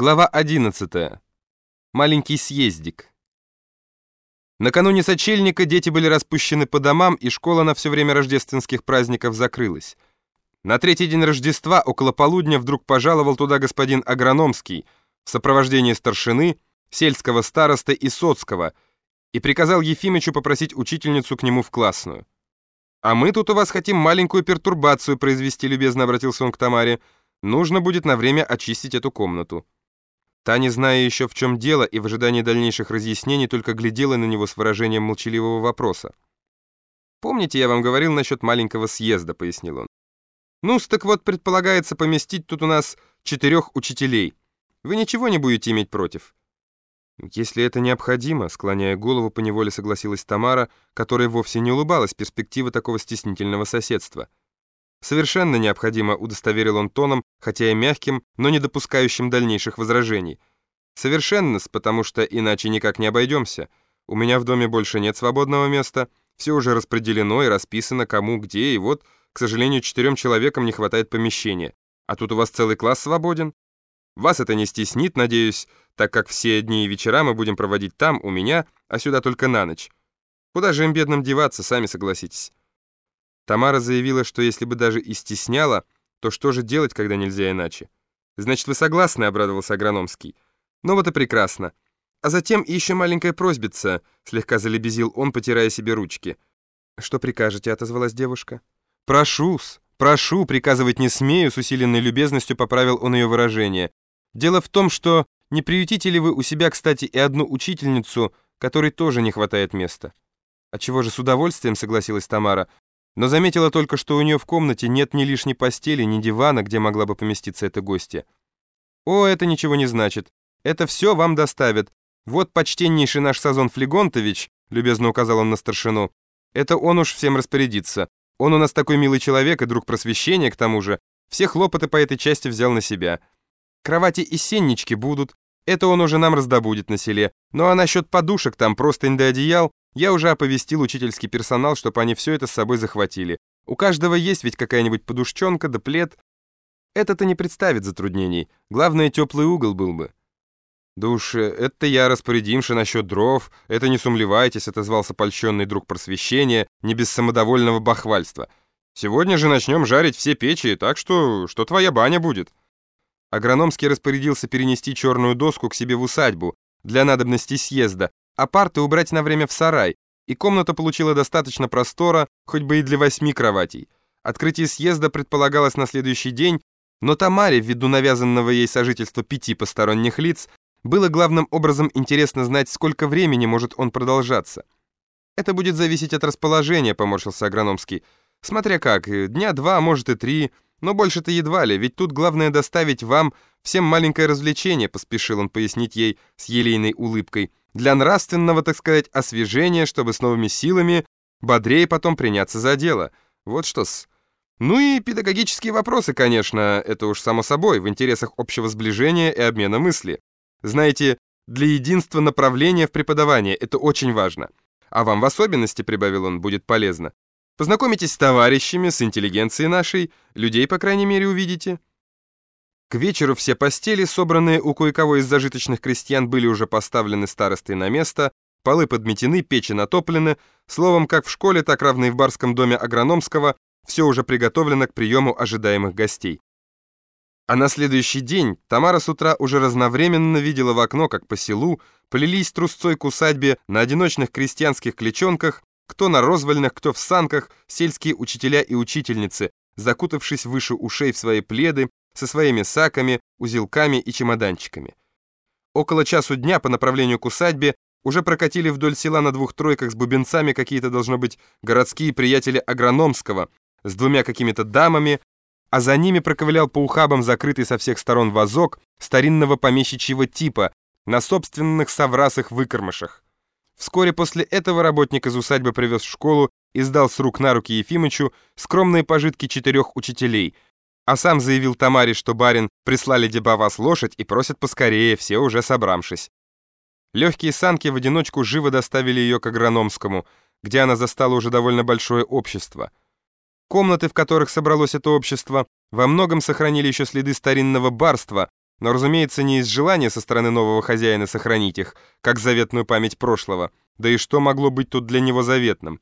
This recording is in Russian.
Глава 11. Маленький съездик. Накануне сочельника дети были распущены по домам, и школа на все время рождественских праздников закрылась. На третий день Рождества около полудня вдруг пожаловал туда господин Агрономский в сопровождении старшины, сельского староста и соцкого и приказал Ефимычу попросить учительницу к нему в классную. «А мы тут у вас хотим маленькую пертурбацию произвести», любезно обратился он к Тамаре. «Нужно будет на время очистить эту комнату». Та, не зная еще в чем дело и в ожидании дальнейших разъяснений, только глядела на него с выражением молчаливого вопроса. «Помните, я вам говорил насчет маленького съезда», — пояснил он. ну так вот, предполагается поместить тут у нас четырех учителей. Вы ничего не будете иметь против?» «Если это необходимо», — склоняя голову, поневоле согласилась Тамара, которая вовсе не улыбалась перспективы такого стеснительного соседства. Совершенно необходимо, удостоверил он тоном, хотя и мягким, но не допускающим дальнейших возражений. Совершенно, потому что иначе никак не обойдемся. У меня в доме больше нет свободного места, все уже распределено и расписано кому, где, и вот, к сожалению, четырем человекам не хватает помещения. А тут у вас целый класс свободен. Вас это не стеснит, надеюсь, так как все дни и вечера мы будем проводить там, у меня, а сюда только на ночь. Куда же им бедным деваться, сами согласитесь. Тамара заявила, что если бы даже и стесняла, то что же делать, когда нельзя иначе? «Значит, вы согласны?» — обрадовался Агрономский. «Ну вот и прекрасно. А затем еще маленькая просьбица», — слегка залебезил он, потирая себе ручки. «Что прикажете?» — отозвалась девушка. «Прошу-с, прошу, приказывать не смею», — с усиленной любезностью поправил он ее выражение. «Дело в том, что не приютите ли вы у себя, кстати, и одну учительницу, которой тоже не хватает места?» «А чего же с удовольствием?» — согласилась Тамара но заметила только, что у нее в комнате нет ни лишней постели, ни дивана, где могла бы поместиться эта гостья. «О, это ничего не значит. Это все вам доставят. Вот почтеннейший наш Сазон Флегонтович», любезно указал он на старшину, «это он уж всем распорядится. Он у нас такой милый человек и друг просвещения, к тому же. Все хлопоты по этой части взял на себя. Кровати и сеннички будут. Это он уже нам раздобудет на селе. Ну а насчет подушек там просто до одеял, я уже оповестил учительский персонал, чтобы они все это с собой захватили. У каждого есть ведь какая-нибудь подушченка да плед. Это-то не представит затруднений. Главное, теплый угол был бы. «Да уж, э, это я распорядимши насчет дров, это не сумлевайтесь», отозвался польщенный друг просвещения, не без самодовольного бахвальства. «Сегодня же начнем жарить все печи, так что, что твоя баня будет». Агрономский распорядился перенести черную доску к себе в усадьбу для надобности съезда, а парты убрать на время в сарай, и комната получила достаточно простора, хоть бы и для восьми кроватей. Открытие съезда предполагалось на следующий день, но Тамаре, ввиду навязанного ей сожительства пяти посторонних лиц, было главным образом интересно знать, сколько времени может он продолжаться. «Это будет зависеть от расположения», — поморщился Агрономский. «Смотря как, дня два, может и три, но больше-то едва ли, ведь тут главное доставить вам всем маленькое развлечение», — поспешил он пояснить ей с елейной улыбкой для нравственного, так сказать, освежения, чтобы с новыми силами бодрее потом приняться за дело. Вот что-с. Ну и педагогические вопросы, конечно, это уж само собой, в интересах общего сближения и обмена мысли. Знаете, для единства направления в преподавании это очень важно. А вам в особенности, прибавил он, будет полезно. Познакомитесь с товарищами, с интеллигенцией нашей, людей, по крайней мере, увидите. К вечеру все постели, собранные у кое-кого из зажиточных крестьян, были уже поставлены старостой на место, полы подметены, печи натоплены, словом, как в школе, так равно и в барском доме агрономского, все уже приготовлено к приему ожидаемых гостей. А на следующий день Тамара с утра уже разновременно видела в окно, как по селу плелись трусцой к усадьбе на одиночных крестьянских клечонках, кто на розвольных, кто в санках, сельские учителя и учительницы, закутавшись выше ушей в свои пледы, со своими саками, узелками и чемоданчиками. Около часу дня по направлению к усадьбе уже прокатили вдоль села на двух тройках с бубенцами какие-то, должно быть, городские приятели Агрономского с двумя какими-то дамами, а за ними проковылял по ухабам закрытый со всех сторон вазок старинного помещичьего типа на собственных соврасых выкормышах. Вскоре после этого работник из усадьбы привез в школу и сдал с рук на руки Ефимычу скромные пожитки четырех учителей — а сам заявил Тамаре, что барин прислали деба вас лошадь и просят поскорее, все уже собравшись. Легкие санки в одиночку живо доставили ее к Агрономскому, где она застала уже довольно большое общество. Комнаты, в которых собралось это общество, во многом сохранили еще следы старинного барства, но, разумеется, не из желания со стороны нового хозяина сохранить их, как заветную память прошлого, да и что могло быть тут для него заветным.